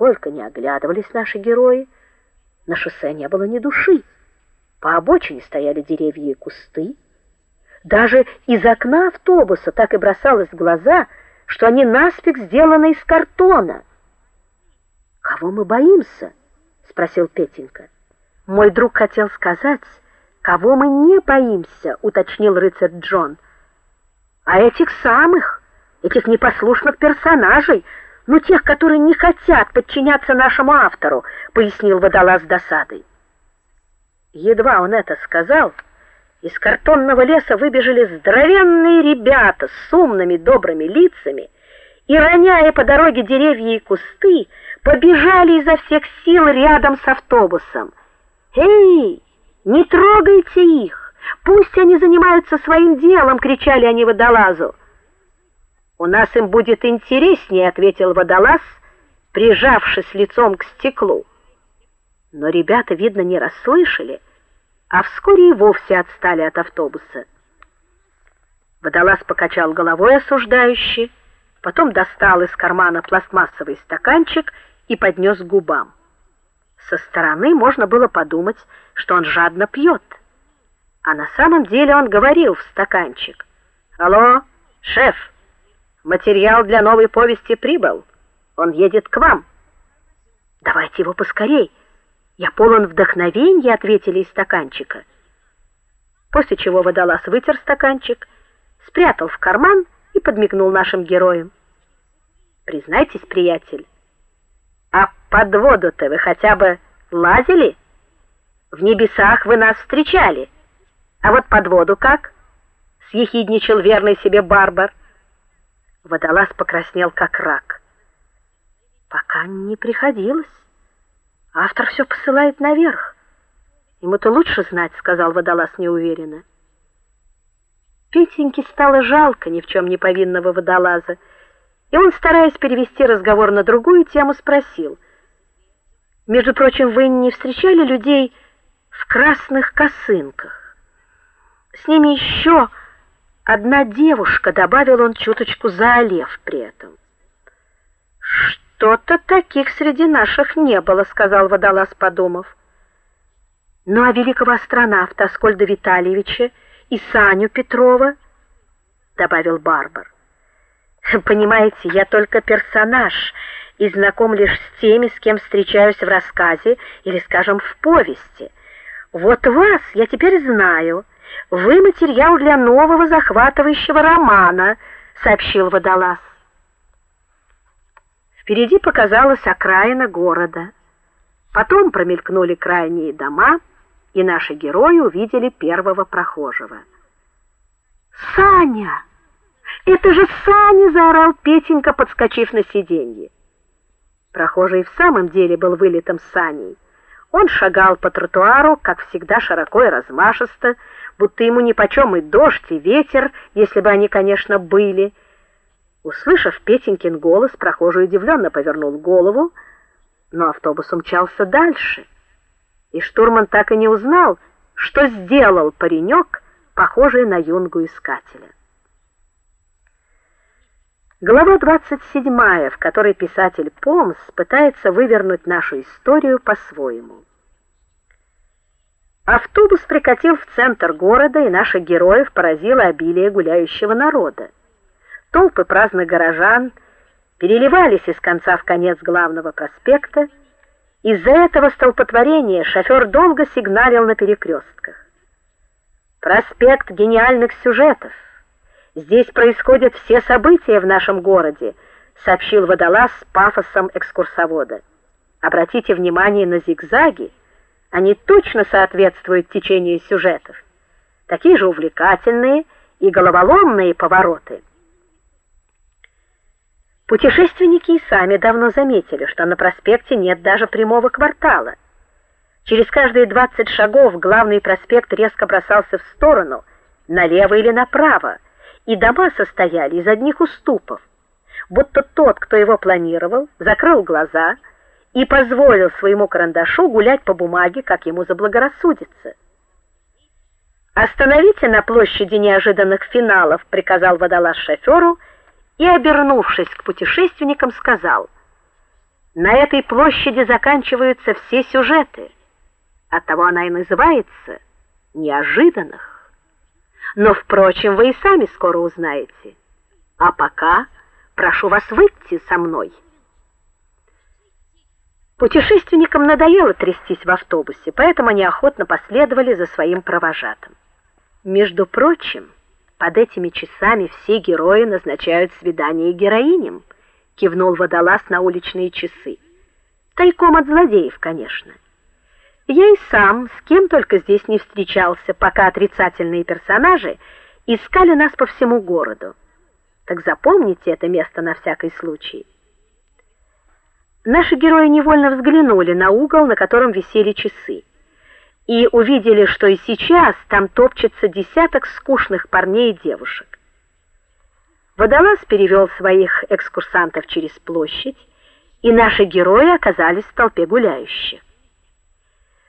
Сколько ни оглядывались наши герои, на шоссе не было ни души. По обочине стояли деревья и кусты. Даже из окна автобуса так и бросалось в глаза, что они наспех сделаны из картона. Кого мы боимся? спросил Петенька. Мой друг хотел сказать, кого мы не боимся, уточнил рыцарь Джон. А этих самых, этих непослушных персонажей, ну тех, которые не хотят подчиняться нашему автору, пояснил водолаз с досадой. Едва он это сказал, из картонного леса выбежали здоровенные ребята с умными добрыми лицами и роняя по дороге деревья и кусты, побежали изо всех сил рядом с автобусом. "Эй, не трогайте их! Пусть они занимаются своим делом", кричали они водолазу. "У нас им будет интереснее", ответил водолаз, прижавшись лицом к стеклу. Но ребята, видно, не расслышали а вскоре и вовсе отстали от автобуса. Водолаз покачал головой осуждающе, потом достал из кармана пластмассовый стаканчик и поднес к губам. Со стороны можно было подумать, что он жадно пьет. А на самом деле он говорил в стаканчик: "Алло, шеф, материал для новой повести прибыл. Он едет к вам. Давайте его поскорей". Я полон вдохновения, ответили из стаканчика. После чего водолаз вытер стаканчик, спрятал в карман и подмигнул нашим героям. Признайтесь, приятель, а под воду-то вы хотя бы лазили? В небесах вы нас встречали. А вот под воду как? съехидничал верный себе барбар. Водолаз покраснел как рак. Пока не приходилось. Автор все посылает наверх. Ему-то лучше знать, сказал водолаз неуверенно. Петеньке стало жалко ни в чем не повинного водолаза, и он, стараясь перевести разговор на другую тему, спросил: "Между прочим, вы не встречали людей в красных косынках? С ними еще одна девушка", добавил он чуточку заолев при этом. Что-то таких среди наших не было, сказал водолаз, подумав. Ну а великого астронавта Аскольда Витальевича и Саню Петрова, добавил Барбар. Понимаете, я только персонаж и знаком лишь с теми, с кем встречаюсь в рассказе или, скажем, в повести. Вот вас я теперь знаю. Вы материал для нового захватывающего романа, сообщил водолаз. Впереди показалась окраина города. Потом промелькнули крайние дома, и наши герои увидели первого прохожего. Саня! Это же Саня, заорал Петенька, подскочив на сиденье. Прохожий в самом деле был вылитым Саней. Он шагал по тротуару, как всегда, широко и размашисто, будто ему нипочем и дождь, и ветер, если бы они, конечно, были. Услышав Петенькин голос, прохожий удивленно повернул голову, но автобус умчался дальше. И штурман так и не узнал, что сделал паренек, похожий на юнгу-искателя. Глава 27, в которой писатель Помс пытается вывернуть нашу историю по-своему. Автобус прикатил в центр города, и наших героев поразило обилие гуляющего народа. Толпы праздных горожан переливались из конца в конец главного проспекта. Из-за этого столпотворения шофер долго сигналил на перекрестках. Проспект гениальных сюжетов. Здесь происходят все события в нашем городе, сообщил водолаз с пафосом экскурсовода. Обратите внимание на зигзаги, они точно соответствуют течению сюжетов. Такие же увлекательные и головоломные повороты. Путешественники и сами давно заметили, что на проспекте нет даже прямого квартала. Через каждые 20 шагов главный проспект резко бросался в сторону, налево или направо, и дома состояли из одних уступов. Будто тот, кто его планировал, закрыл глаза и позволил своему карандашу гулять по бумаге, как ему заблагорассудится. Остановите на площади неожиданных финалов, приказал водолаз шоферу и, обернувшись к путешественникам, сказал: На этой площади заканчиваются все сюжеты. Оттого она и называется неожиданных. Но впрочем, вы и сами скоро узнаете. А пока прошу вас выйти со мной. Путешественникам надоело трястись в автобусе, поэтому они охотно последовали за своим провожатым. Между прочим, под этими часами все герои назначают свидание героиням, кивнул водолаз на уличные часы. Тайком от злодеев, конечно. Я и сам с кем только здесь не встречался, пока отрицательные персонажи искали нас по всему городу. Так запомните это место на всякий случай. Наши герои невольно взглянули на угол, на котором висели часы, и увидели, что и сейчас там топчется десяток скучных парней и девушек. Водолаз перевел своих экскурсантов через площадь, и наши герои оказались в толпе гуляющих.